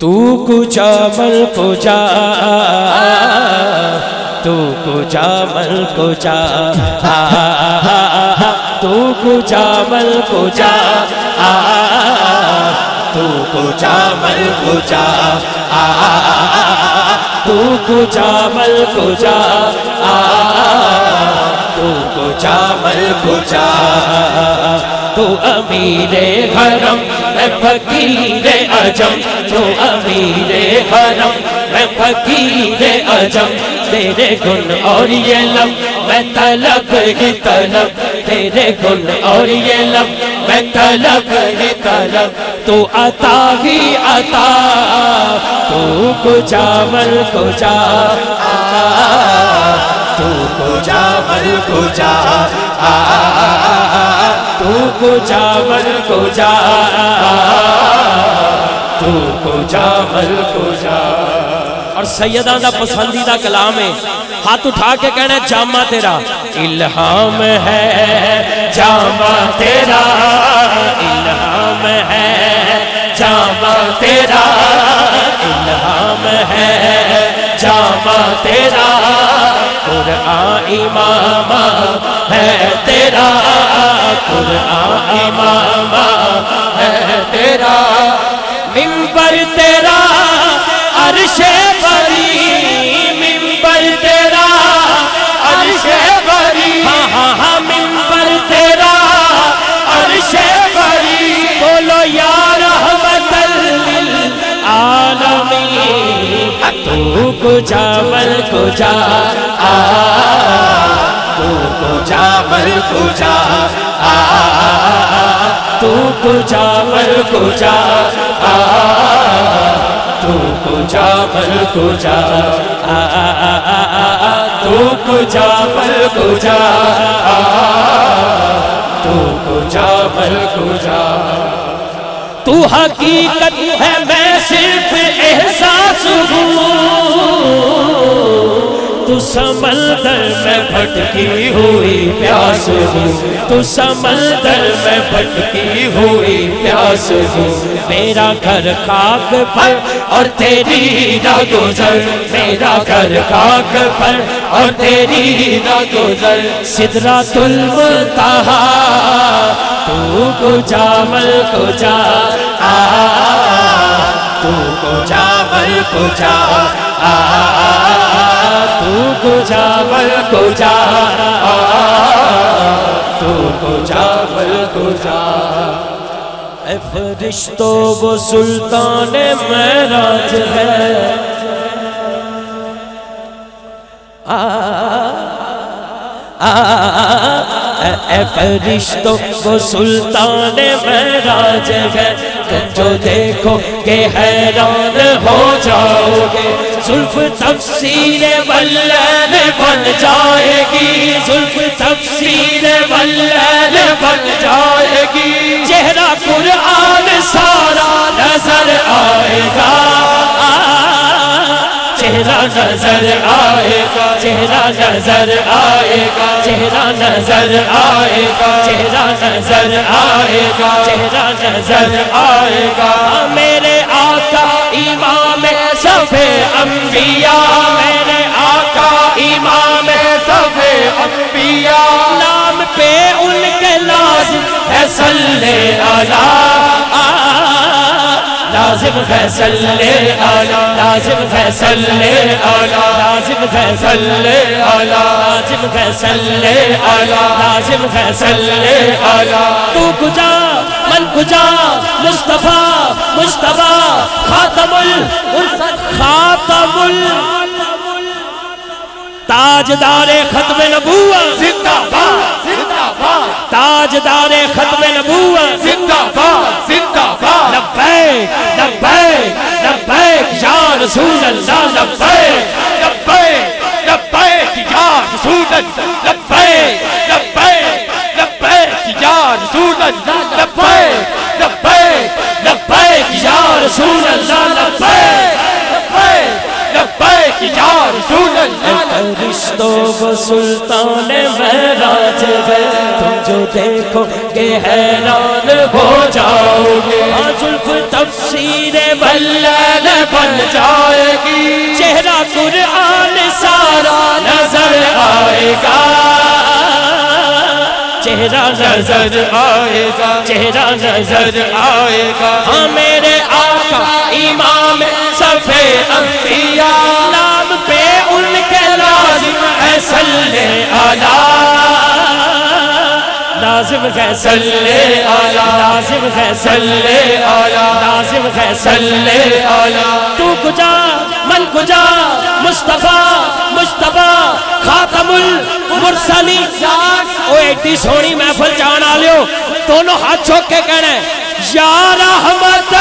تو کچا مل کچا تو کچا مل کچا تو کچا مل کچا تو کچا مل کچا تو کچا مل کچا تو کچا مل کچا تو امیر حرم، میں فقیر عجم تو امیر حرم، میں فقیر عجم تیرے گن اور یہ لم، میں طلب ہی طلب، تیرے گن اور یہ لم، میں طلب ہی طلب، تو عطا ہی عطا، تو کچا مل کچا تو کچا مل کچا تو کچا مل کچا تو کچا مل کچا اور سیدہ دا پسندیدہ کلام ہے، ہاتھ اٹھا کے کہنا ہے جامع تیرا۔ الہام ہے جامع تیرا۔ الہام ہے جامع تیرا۔ الہام ہے جامع تیرا۔ قرآن امام ہے تیرا۔ قرآن امام ممبر تیرا عرش بری ممبر تیرا عرش بری۔ ہاں ہاں ہاں ممبر تیرا عرش بری۔ بولو یا رحمت للعالمین، تو کجا مل کجا تو کجا مل کجا تو کجا مل کجا تو کجا مل کجا تو کجا مل کجا تو کجا مل کجا تو حقیقت ہے میں صرف احساس ہوں. تو سمندر میں بھٹکی ہوئی پیاس ہوں تو سمندر میں بھٹکی ہوئی پیاس ہوں میرا گھر خاک پر اور تیری نہ گزر۔ میرا گھر خاک پر اور تیری نہ گزر۔ سدرا المنتہا تو کجا مل کجا تو کجا مل کجا تو کجا مل کجا تو کجا مل کجا اے فرشتو وہ سلطان معراج ہے اے فرشتو وہ سلطان معراج ہے۔ تم جو دیکھو کہ حیران ہو جاؤ گے۔ زلف تفسیر واللیل بن جائے گی۔ زلف تفسیر واللیل بن جائے گی۔ چہرہ قرآن سارا نظر آئے گا۔ چہرہ نظر آئے گا۔ چہرہ نظر آئے گا۔ چہرہ نظر آئے گا۔ چہرہ نظر آئے گا۔ چہرہ نظر آئے گا۔ میرے آقا امام صفے انبیاء۔ میرے آقا امام صفے انبیاء۔ نام پہ ان کے لازم ہے صلی اللہ لازم ہے، صلی اللہ، لازم ہے، صلی اللہ، لازم ہے، صلی اللہ، لازم ہے، صلی اللہ، لازم ہے، صلی اللہ۔ تو کجا، من کجا، مصطفیٰ مصطفیٰ، خاتم ال خاتم ال تاجدار ختم نبوت، زندہ باد۔ تاجدار ختم نبوت. زندہ باد زندہ باد. لبیک لبیک لبیک یا رسول اللہ لبیک. لبیک لبیک یا رسول اللہ لبیک. لبیک لبیک یا رسول اللہ لبیک. لبیک لبیک یا رسول اللہ لبیک. لبیک لبیک یا رسول اللہ فرشتوں و سلطان تم جو دیکھو کہ حیران ہو جاؤ گے۔ زلف تفسیر واللیل بن جائے گی۔ چہرہ قرآن سارا نظر آئے گا۔ چہرہ نظر آئے گا۔ چہرہ نظر آئے گا۔ ہاں میرے آقا امام صفے انبیاء۔ نام پہ ان کے لازم ہے صلی آلہ لازم ہے صلی آلہ لازم ہے صلی آلہ لازم ہے صلی آلہ تو کجا من کجا مصطفیٰ مصطفیٰ خاتم المرسلی او ایڈی سونی محفل جان آلیو. دونوں ہاتھ چھوک کے کہنا ہے یا رحمت